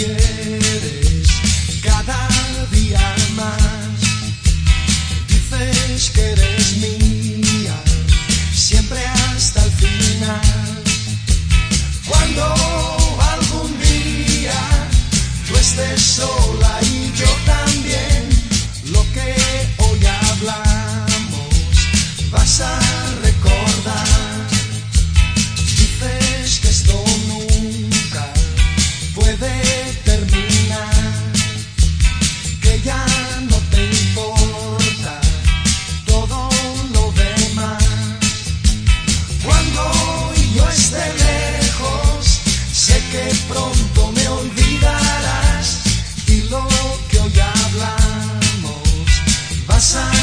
quieres cada día más. Dices que eres mía, siempre hasta el final. Cuando algún día tú estés sola y yo también, lo que hoy hablamos vas a pasa.